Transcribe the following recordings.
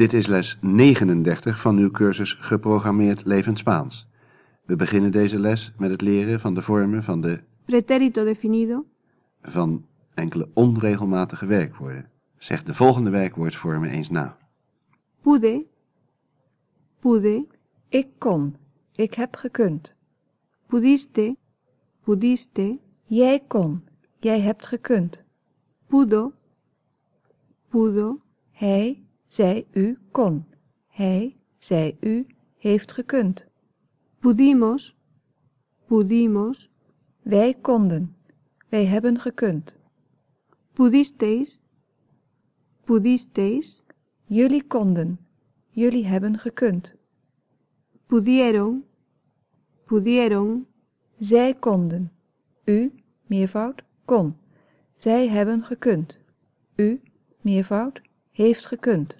Dit is les 39 van uw cursus Geprogrammeerd Levend Spaans. We beginnen deze les met het leren van de vormen van de Pretérito definido. van enkele onregelmatige werkwoorden. Zeg de volgende werkwoordsvormen eens na. Pude. Pude. Ik kon. Ik heb gekund. Pudiste. Pudiste. Jij kon. Jij hebt gekund. Pudo. Pudo. Hij, zij, u kon. Hij, zij, u heeft gekund. Pudimos. Pudimos. Wij konden. Wij hebben gekund. Pudisteis. Pudisteis. Jullie konden. Jullie hebben gekund. Pudieron. Pudieron. Zij konden. U, meervoud, kon. Zij hebben gekund. U, meervoud, heeft gekund.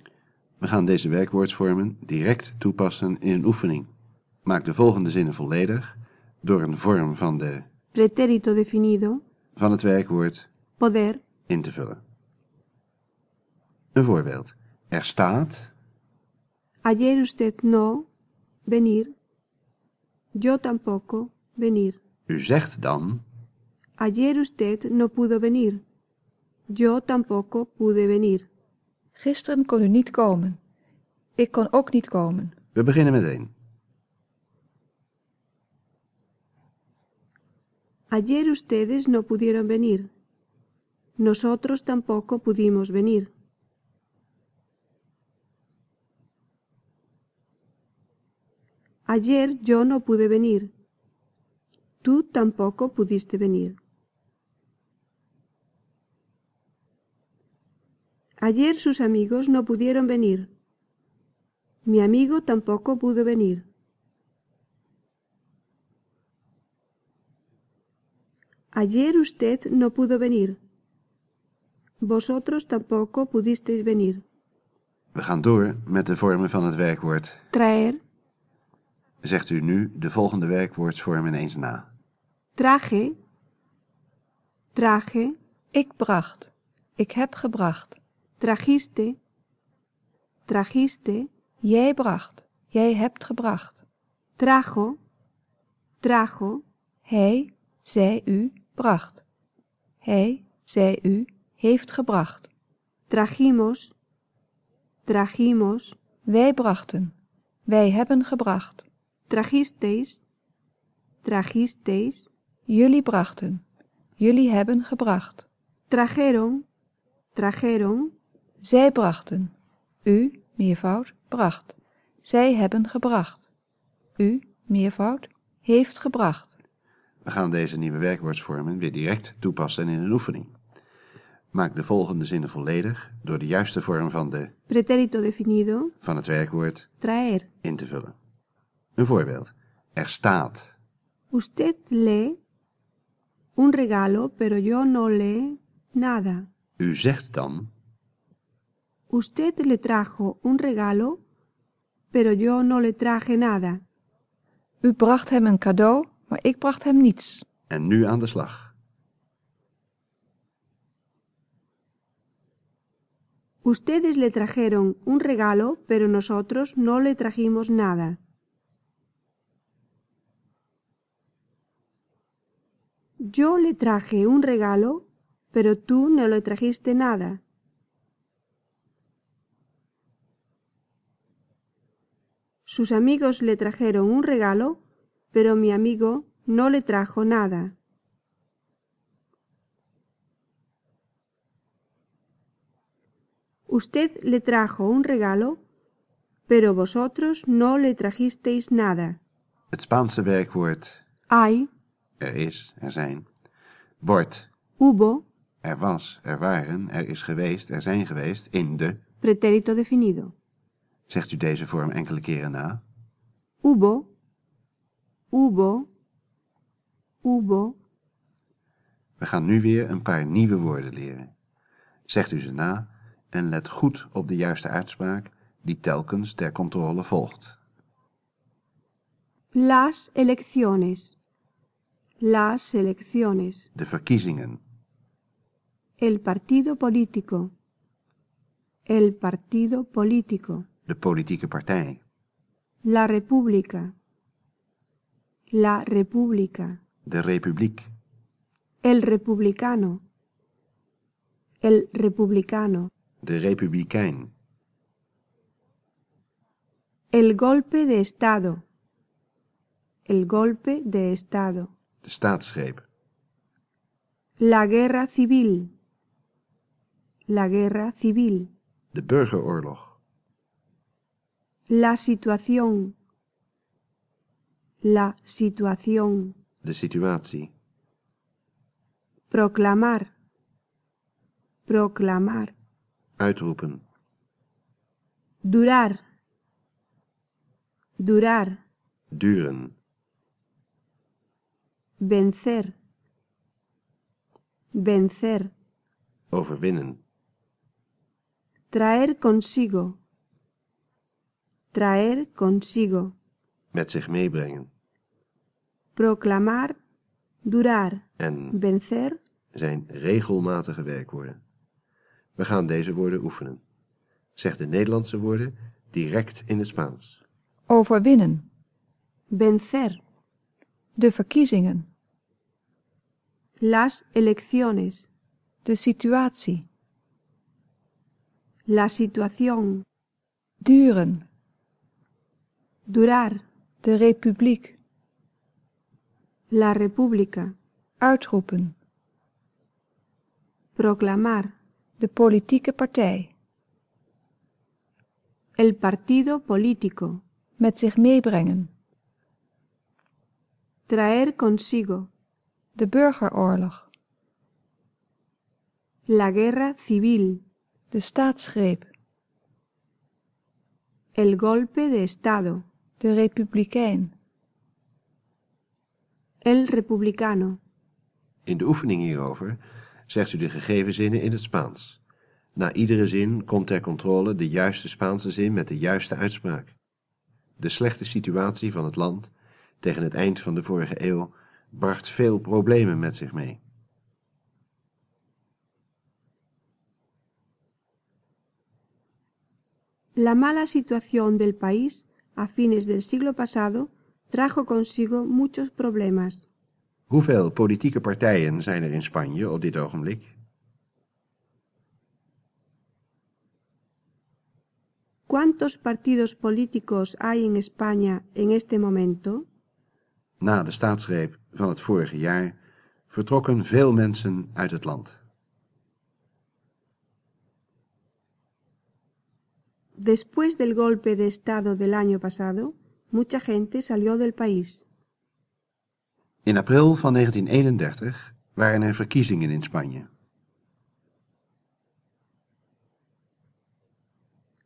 We gaan deze werkwoordsvormen direct toepassen in een oefening. Maak de volgende zinnen volledig door een vorm van, de, Pretérito definido. van het werkwoord Poder. in te vullen. Een voorbeeld. Er staat, Ayer usted no venir. Yo tampoco venir. u zegt dan, Ayer usted no pudo venir. Yo tampoco pude venir. Gisteren kon u niet komen. Ik kon ook niet komen. we beginnen meteen. Ayer ustedes no pudieron venir. Nosotros tampoco pudimos venir. Ayer yo no pude venir. Tú tampoco pudiste venir. Ayer sus amigos no pudieron venir. Mi amigo tampoco pudo venir. Ayer usted no pudo venir. Vosotros tampoco pudisteis venir. We gaan door met de vormen van het werkwoord. Traer, Zegt u nu de volgende werkwoordsvormen eens na. traje, traje, Ik bracht. Ik heb gebracht. trajiste, trajiste, Jij bracht. Jij hebt gebracht. trajo, trajo, Hij, zij, u bracht. Hij, zij, u heeft gebracht. trajimos, trajimos, Wij brachten. Wij hebben gebracht. trajisteis, trajisteis, Jullie brachten. Jullie hebben gebracht. trajeron, trajeron, Zij brachten. U, meervoud, bracht. Zij hebben gebracht. U, meervoud, heeft gebracht. We gaan deze nieuwe werkwoordsvormen weer direct toepassen in een oefening. Maak de volgende zinnen volledig door de juiste vorm van, de, pretérito definido, van het werkwoord traer. in te vullen. Een voorbeeld. Er staat, Usted lee un regalo, pero yo no lee nada. u zegt dan, Usted le trajo un regalo, pero yo no le traje nada. U bracht hem een cadeau, maar ik bracht hem niets. en nu aan de slag. Ustedes le trajeron un regalo, pero nosotros no le trajimos nada. Yo le traje un regalo, pero tú no le trajiste nada. Sus amigos le trajeron un regalo, pero mi amigo no le trajo nada. Usted le trajo un regalo, pero vosotros no le trajisteis nada. Het Spaanse werkwoord Hay, er is, er zijn, wordt hubo, er was, er waren, er is geweest, er zijn geweest, in de. pretérito definido. Zegt u deze vorm enkele keren na. Hubo, hubo, hubo, We gaan nu weer een paar nieuwe woorden leren. Zegt u ze na en let goed op de juiste uitspraak die telkens ter controle volgt. las elecciones, las elecciones, De verkiezingen, el partido político, El partido político. De politieke partij, La república. La república. de republiek, El republicano. El republicano. de republikein, El golpe de Estado. El golpe de Estado. de staatsgreep, La guerra civil. La guerra civil. de burgeroorlog, La situación. La situación. de situatie, Proclamar. Proclamar. uitroepen, Durar. Durar. duren, Vencer. Vencer. overwinnen, Traer consigo. Traer consigo. met zich meebrengen Proclamar. Durar. en Vencer. zijn regelmatige werkwoorden. We gaan deze woorden oefenen. Zeg de Nederlandse woorden direct in het Spaans. Overwinnen. Vencer. De verkiezingen. Las elecciones. De situatie. La situación. Duren. Durar. De republiek. La república. Uitroepen. Proclamar. De politieke partij. El partido político. Met zich meebrengen. Traer consigo. De burgeroorlog. La guerra civil. De staatsgreep. El golpe de Estado. De republikein. El republicano. In de oefening hierover zegt u de gegeven zinnen in het Spaans. Na iedere zin komt ter controle de juiste Spaanse zin met de juiste uitspraak. De slechte situatie van het land tegen het eind van de vorige eeuw bracht veel problemen met zich mee. La mala situación del país a fines del siglo pasado trajo consigo muchos problemas. Hoeveel politieke partijen zijn er in Spanje op dit ogenblik? ¿Cuántos partidos políticos hay en España en este momento? Na de staatsgreep van het vorige jaar vertrokken veel mensen uit het land. Después del golpe de Estado del año pasado, mucha gente salió del país. In april van 1931 waren er verkiezingen in Spanje.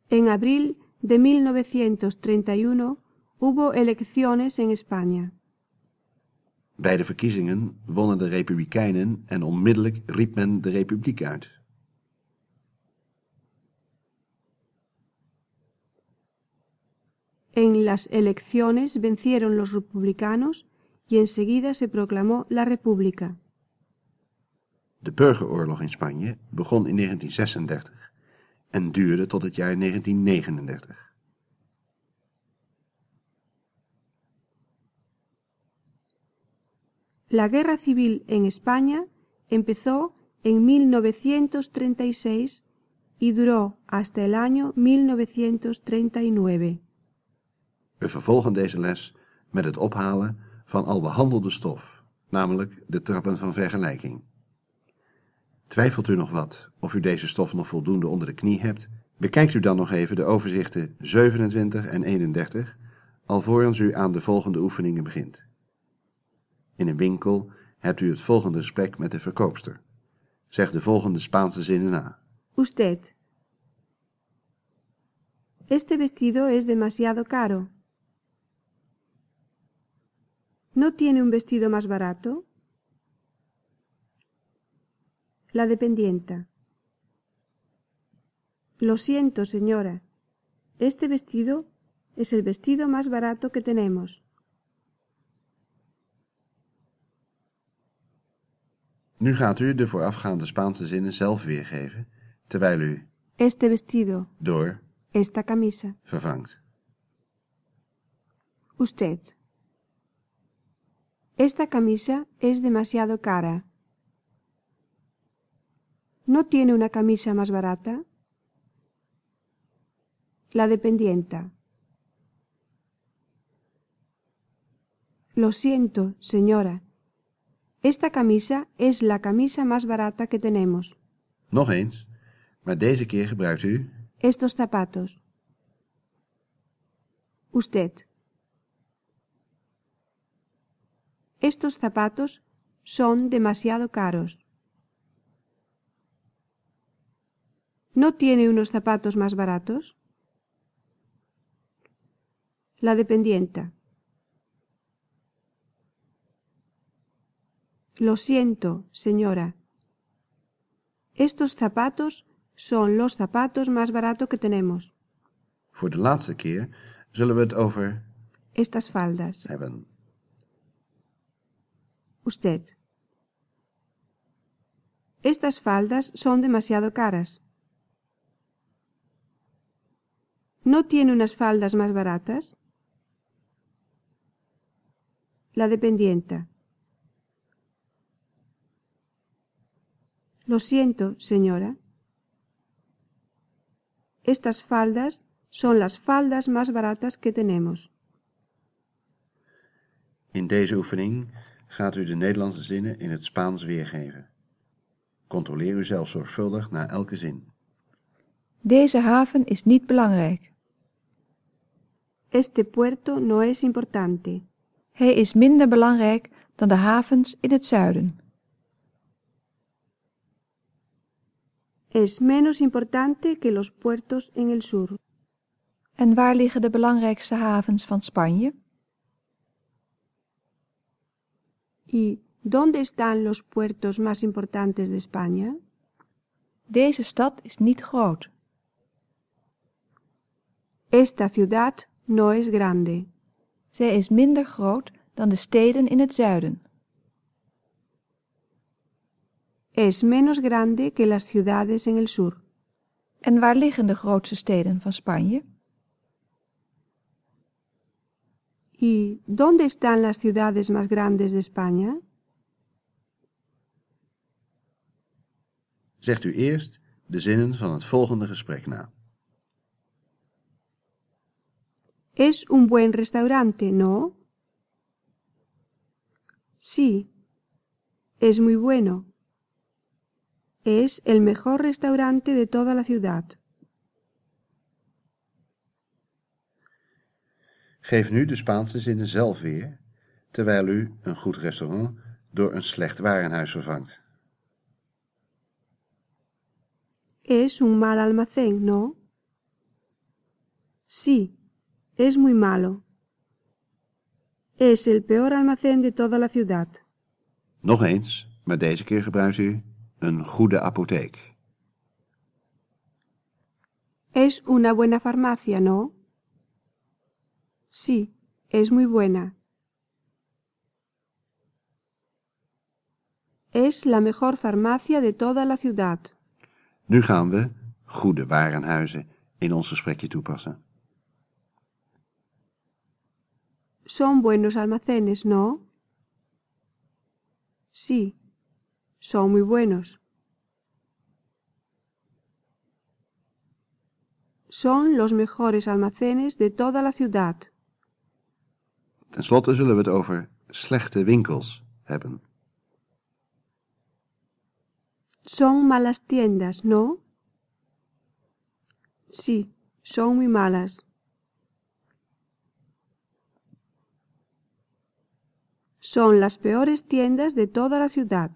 En abril de 1931 hubo elecciones en España. Bij de verkiezingen wonnen de Republikeinen en onmiddellijk riep men de Republiek uit. En las elecciones vencieron los republicanos y enseguida se proclamó la República. De burgeroorlog in Spanje begon in 1936 en duurde tot het jaar 1939. La guerra civil en España empezó en 1936 y duró hasta el año 1939. We vervolgen deze les met het ophalen van al behandelde stof, namelijk de trappen van vergelijking. Twijfelt u nog wat of u deze stof nog voldoende onder de knie hebt? Bekijkt u dan nog even de overzichten 27 en 31, alvorens u aan de volgende oefeningen begint. In een winkel hebt u het volgende gesprek met de verkoopster. Zeg de volgende Spaanse zinnen na. Usted. Este vestido es demasiado caro. ¿No tiene un vestido más barato? La dependienta. Lo siento, señora. Este vestido es el vestido más barato que tenemos. Nu gaat u de voorafgaande Spaanse zinnen zelf weergeven, terwijl u este vestido, door esta camisa. vervangt. Usted. Esta camisa es demasiado cara. ¿No tiene una camisa más barata? La dependienta. Lo siento, señora. Esta camisa es la camisa más barata que tenemos. Nog eens, maar deze keer gebruikt u Estos zapatos. Usted. Estos zapatos son demasiado caros. ¿No tiene unos zapatos más baratos? La dependienta. Lo siento, señora. Estos zapatos son los zapatos más baratos que tenemos. Voor de laatste keer zullen we het over Estas faldas. hebben. Usted. Estas faldas son demasiado caras. ¿No tiene unas faldas más baratas? La dependienta. Lo siento, señora. Estas faldas son las faldas más baratas que tenemos. Deze gaat u de Nederlandse zinnen in het Spaans weergeven. Controleer u zelf zorgvuldig na elke zin. Deze haven is niet belangrijk. Este puerto no es importante. Hij is minder belangrijk dan de havens in het zuiden. Es menos importante que los puertos en el sur. En waar liggen de belangrijkste havens van Spanje? ¿Y dónde están los puertos más importantes de España? Deze stad is niet groot. Esta ciudad no es grande. Zij is minder groot dan de steden in het zuiden. Es menos grande que las ciudades en el sur. En waar liggen de grootste steden van Spanje? ¿Y dónde están las ciudades más grandes de España? Zegt u eerst de zinnen van het volgende gesprek na. Es un buen restaurante, ¿no? Sí, es muy bueno. Es el mejor restaurante de toda la ciudad. Geef nu de Spaanse zinnen zelf weer, terwijl u een goed restaurant door een slecht warenhuis vervangt. Es un mal almacén, ¿no? Sí, es muy malo. Es el peor almacén de toda la ciudad. Nog eens, maar deze keer gebruikt u een goede apotheek. Es una buena farmacia, ¿no? Sí, es muy buena. Es la mejor farmacia de toda la ciudad. Nu gaan we goede warenhuizen in ons gesprekje toepassen. Son buenos almacenes, ¿no? Sí, son muy buenos. Son los mejores almacenes de toda la ciudad. Ten slotte zullen we het over slechte winkels hebben. Son malas tiendas, ¿no? Sí, son muy malas. Son las peores tiendas de toda la ciudad.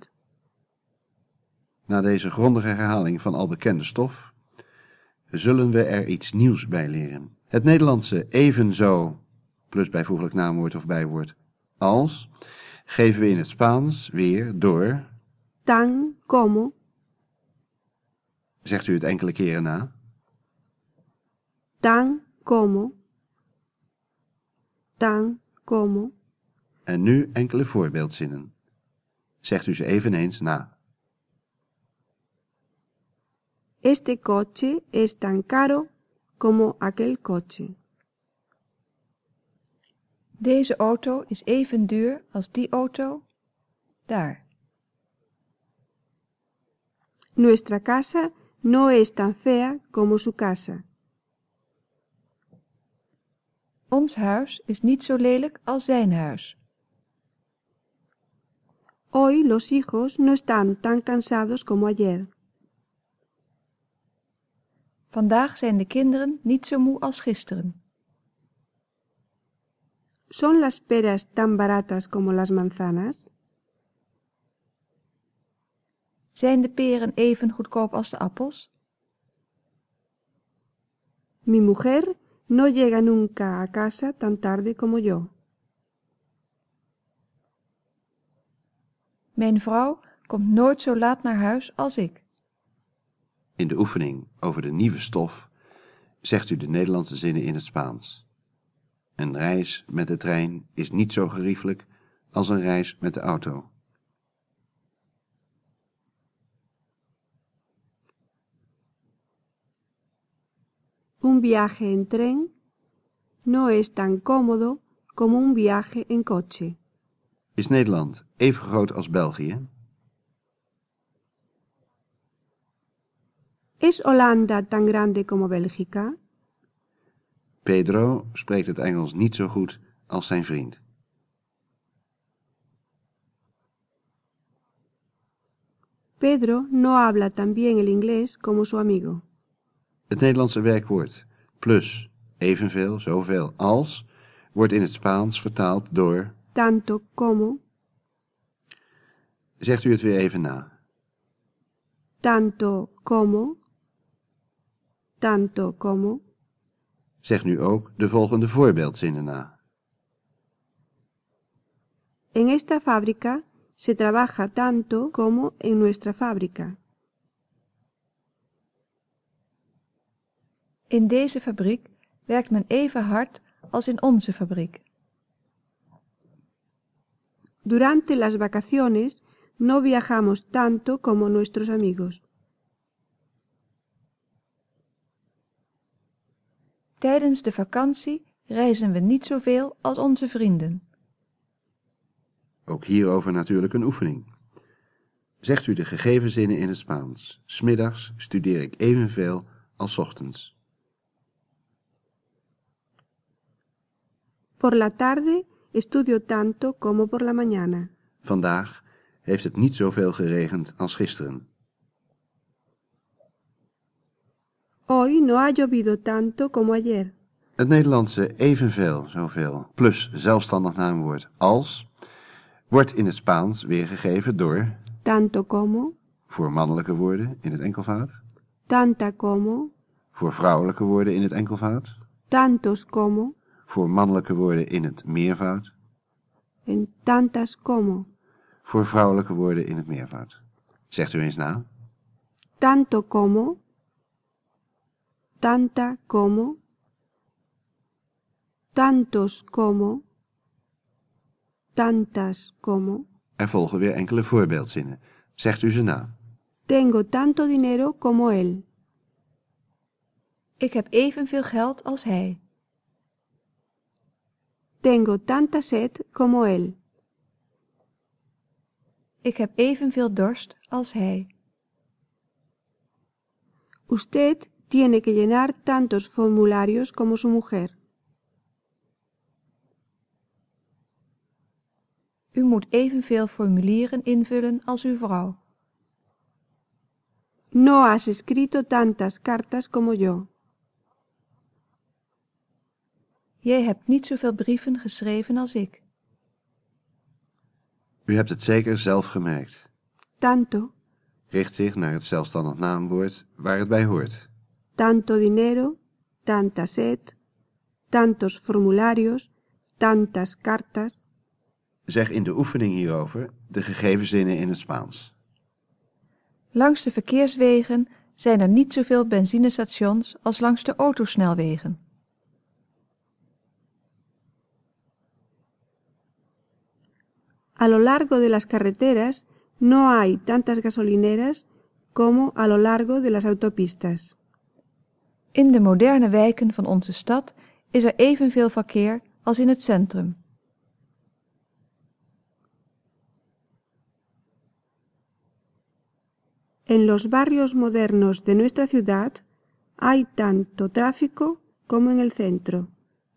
Na deze grondige herhaling van al bekende stof, zullen we er iets nieuws bij leren. Het Nederlandse evenzo, plus bijvoeglijk naamwoord of bijwoord, als, geven we in het Spaans weer door, Tan como, zegt u het enkele keren na, tan como, tan como. en nu enkele voorbeeldzinnen. Zegt u ze eveneens na. Este coche es tan caro como aquel coche. Deze auto is even duur als die auto daar. Nuestra casa no es tan fea como su casa. Ons huis is niet zo lelijk als zijn huis. Hoy los hijos no están tan cansados como ayer. Vandaag zijn de kinderen niet zo moe als gisteren. ¿Son las peras tan baratas como las manzanas? Zijn de peren even goedkoop als de appels? Mi mujer no llega nunca a casa tan tarde como yo. Mijn vrouw komt nooit zo laat naar huis als ik. In de oefening over de nieuwe stof zegt u de Nederlandse zinnen in het Spaans. Een reis met de trein is niet zo geriefelijk als een reis met de auto. Un viaje en tren no es tan cómodo como un viaje en coche. Is Nederland even groot als België? ¿Es Holanda tan grande como Bélgica? Pedro spreekt het Engels niet zo goed als zijn vriend. Pedro no habla tan bien el inglés como su amigo. Het Nederlandse werkwoord plus, evenveel, zoveel als, wordt in het Spaans vertaald door, Tanto como, zegt u het weer even na. tanto como, tanto como. Zeg nu ook de volgende voorbeeldzinnen na. En esta fábrica se trabaja tanto como en nuestra fábrica. In deze fabriek werkt men even hard als in onze fabriek. Durante las vacaciones no viajamos tanto como nuestros amigos. Tijdens de vakantie reizen we niet zoveel als onze vrienden. Ook hierover natuurlijk een oefening. Zegt u de gegeven zinnen in het Spaans. Smiddags studeer ik evenveel als 's ochtends. Por la tarde estudio tanto como por la mañana. Vandaag heeft het niet zoveel geregend als gisteren. Hoy no ha llovido tanto como ayer. Het Nederlandse evenveel, zoveel, plus zelfstandig naamwoord als, wordt in het Spaans weergegeven door, Tanto como, voor mannelijke woorden in het enkelvoud, tanta como, voor vrouwelijke woorden in het enkelvoud, tantos como, voor mannelijke woorden in het meervoud, en tantas como, voor vrouwelijke woorden in het meervoud. Zegt u eens na. tanto como, tanta como, tantos como, tantas como. Er volgen weer enkele voorbeeldzinnen. Zegt u ze na. Tengo tanto dinero como él. Ik heb evenveel geld als hij. Tengo tanta sed como él. Ik heb evenveel dorst als hij. Usted tiene que llenar tantos formularios como su mujer. U moet evenveel formulieren invullen als uw vrouw. No has escrito tantas cartas como yo. Jij hebt niet zoveel brieven geschreven als ik. U hebt het zeker zelf gemerkt. Tanto, Richt zich naar het zelfstandig naamwoord waar het bij hoort. Tanto dinero, tanta sed, tantos formularios, tantas cartas. Zeg in de oefening hierover de gegeven zinnen in het Spaans. Langs de verkeerswegen zijn er niet zoveel benzinestations als langs de autosnelwegen. A lo largo de las carreteras no hay tantas gasolineras como a lo largo de las autopistas. In de moderne wijken van onze stad is er evenveel verkeer als in het centrum. En los barrios modernos de nuestra ciudad hay tanto tráfico como en el centro.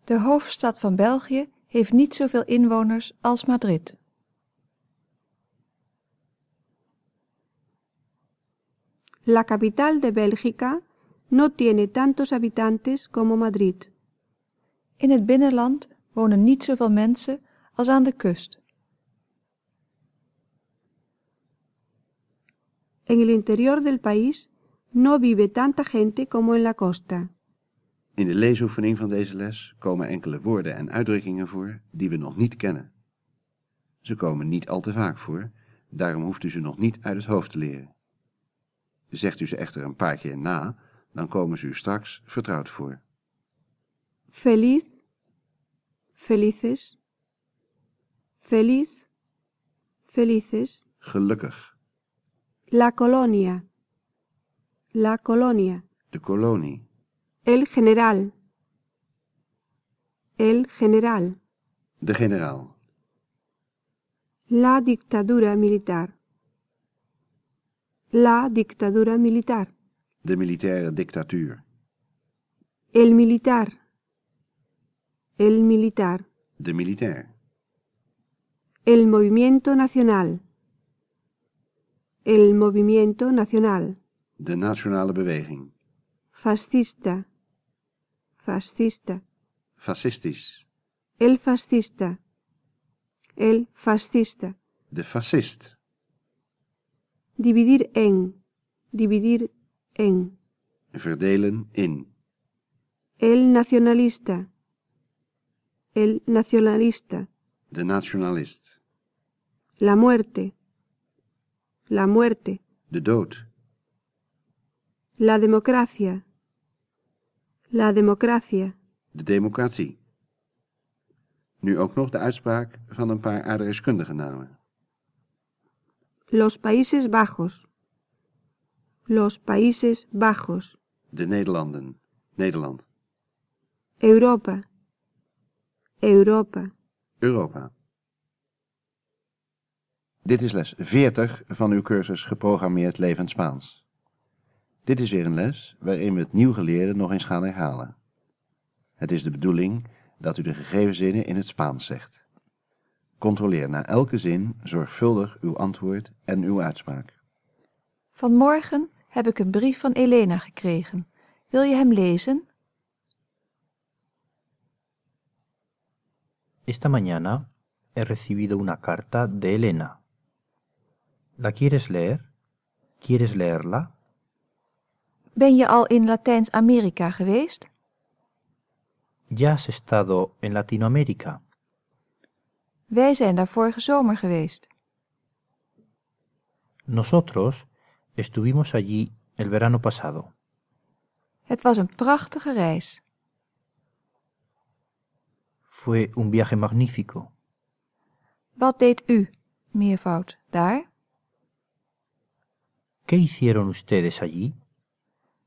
De hoofdstad van België heeft niet zoveel inwoners als Madrid. La capital de Bélgica no tiene tantos habitantes como Madrid. In het binnenland wonen niet zoveel mensen als aan de kust. En el interior del país no vive tanta gente como en la costa. In de leesoefening van deze les komen enkele woorden en uitdrukkingen voor die we nog niet kennen. Ze komen niet al te vaak voor, daarom hoeft u ze nog niet uit het hoofd te leren. Zegt u ze echter een paar keer na, dan komen ze u straks vertrouwd voor. Feliz, felices, feliz, felices, Gelukkig, la colonia, la colonia, de kolonie, el general, el general, de generaal, la dictadura militar, la dictadura militar, de militaire dictatuur, el militar, el militar, de militair, el movimiento nacional, el movimiento nacional, de nationale beweging, fascista, fascista, fascistisch, el fascista, el fascista, de fascist, dividir en, dividir en, verdelen in, el nacionalista, el nacionalista, de nationalist, la muerte, la muerte, de dood, la democracia, la democracia, de democratie. Nu ook nog de uitspraak van een paar aardrijkskundige namen. los Países Bajos, los Países Bajos, De Nederlanden, Nederland, Europa, Europa. Europa. Dit is les 40 van uw cursus Geprogrammeerd Levend Spaans. Dit is weer een les waarin we het nieuw geleerde nog eens gaan herhalen. Het is de bedoeling dat u de gegeven zinnen in het Spaans zegt. Controleer na elke zin zorgvuldig uw antwoord en uw uitspraak. Vanmorgen heb ik een brief van Elena gekregen. Wil je hem lezen? Esta mañana he recibido una carta de Elena. ¿La quieres leer? ¿Quieres leerla? Ben je al in Latijns-Amerika geweest? ¿Ya has estado en Latinoamérica? Wij zijn daar vorige zomer geweest. Nosotros estuvimos allí el verano pasado. Het was een prachtige reis. Fue un viaje magnífico. Wat deed u, meervoud, daar? ¿Qué hicieron ustedes allí?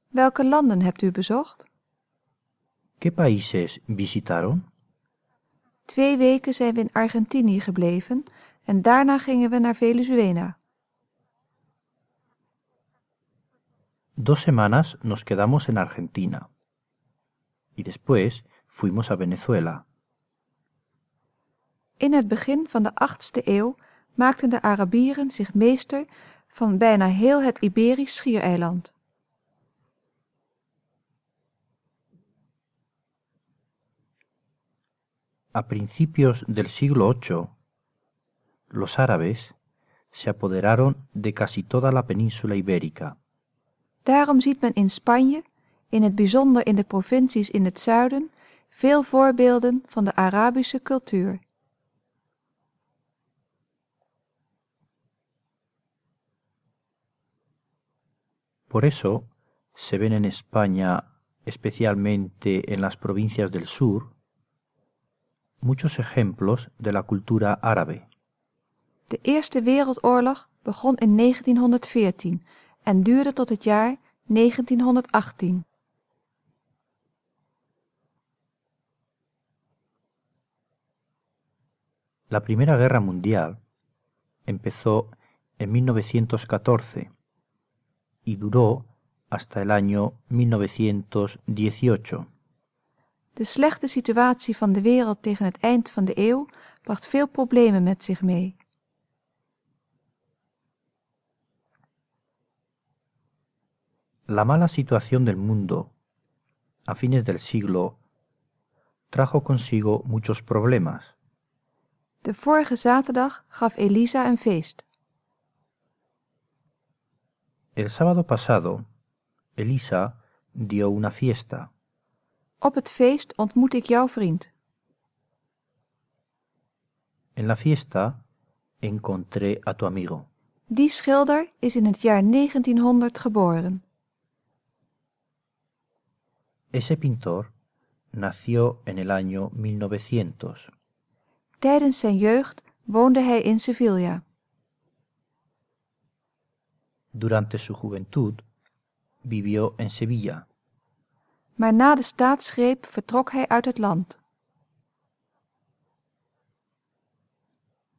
Welke landen hebt u bezocht? ¿Qué países visitaron? Twee weken zijn we in Argentinië gebleven en daarna gingen we naar Venezuela. Dos semanas nos quedamos en Argentina. Y después fuimos a Venezuela. In het begin van de 8e eeuw maakten de Arabieren zich meester van bijna heel het Iberisch schiereiland. A principios del siglo VIII, los árabes se apoderaron de casi toda la península ibérica. Daarom ziet men in Spanje, in het bijzonder in de provincies in het zuiden, veel voorbeelden van de Arabische cultuur. Por eso se ven en España, especialmente en las provincias del sur, muchos ejemplos de la cultura árabe. De Eerste Wereldoorlog begon in 1914 en duurde tot het jaar 1918. La Primera Guerra Mundial empezó en 1914 y duró hasta el año 1918. De slechte situatie van de wereld tegen het eind van de eeuw bracht veel problemen met zich mee. La mala situación del mundo a fines del siglo trajo consigo muchos problemas. De vorige zaterdag gaf Elisa een feest. El sábado pasado, Elisa dio una fiesta. Op het feest ontmoet ik jouw vriend. En la fiesta encontré a tu amigo. Die schilder is in het jaar 1900 geboren. Ese pintor nació en el año 1900. Tijdens zijn jeugd woonde hij in Sevilla. Durante su juventud vivió en Sevilla, Maar na de staatsgreep vertrok hij uit het land.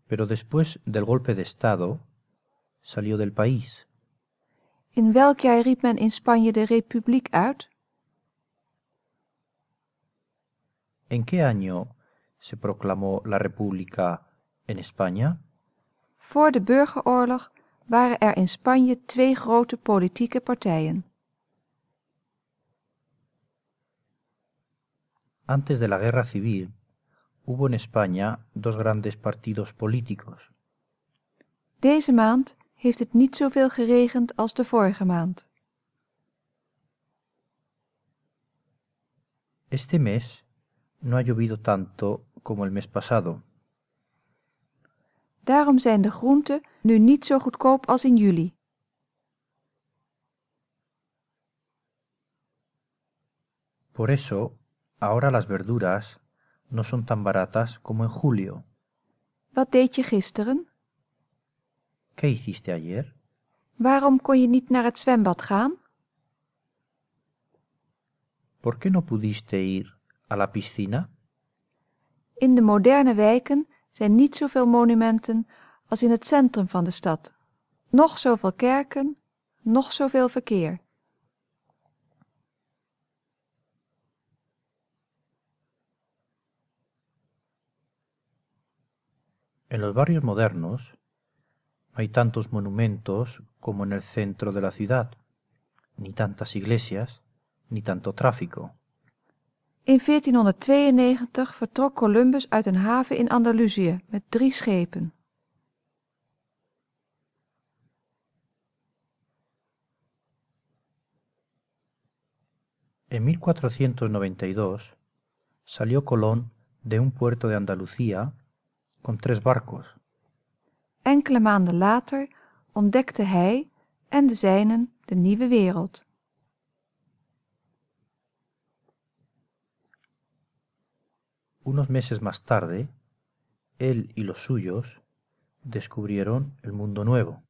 pero después del golpe de Estado salió del país. In welk jaar riep men in Spanje de republiek uit? ¿En qué año se proclamó la República en España? Voor de burgeroorlog waren er in Spanje twee grote politieke partijen. Antes de la guerra civil hubo en España dos grandes partidos políticos. Deze maand heeft het niet zoveel geregend als de vorige maand. Este mes no ha llovido tanto como el mes pasado. Daarom zijn de groenten nu niet zo goedkoop als in juli. Por eso, ahora las verduras no son tan baratas como en julio. Wat deed je gisteren? ¿Qué hiciste ayer? Waarom kon je niet naar het zwembad gaan? ¿Por qué no pudiste ir a la piscina? In de moderne wijken zijn niet zoveel monumenten als in het centrum van de stad. Nog zoveel kerken, nog zoveel verkeer. En los barrios modernos no hay tantos monumentos como en el centro de la ciudad, ni tantas iglesias, ni tanto tráfico. In 1492 vertrok Columbus uit een haven in Andalusië met drie schepen. En 1492 salió Colón de un puerto de Andalucía con tres barcos. Enkele maanden later ontdekte hij en de zijnen de nieuwe wereld. Unos meses más tarde, él y los suyos descubrieron el mundo nuevo.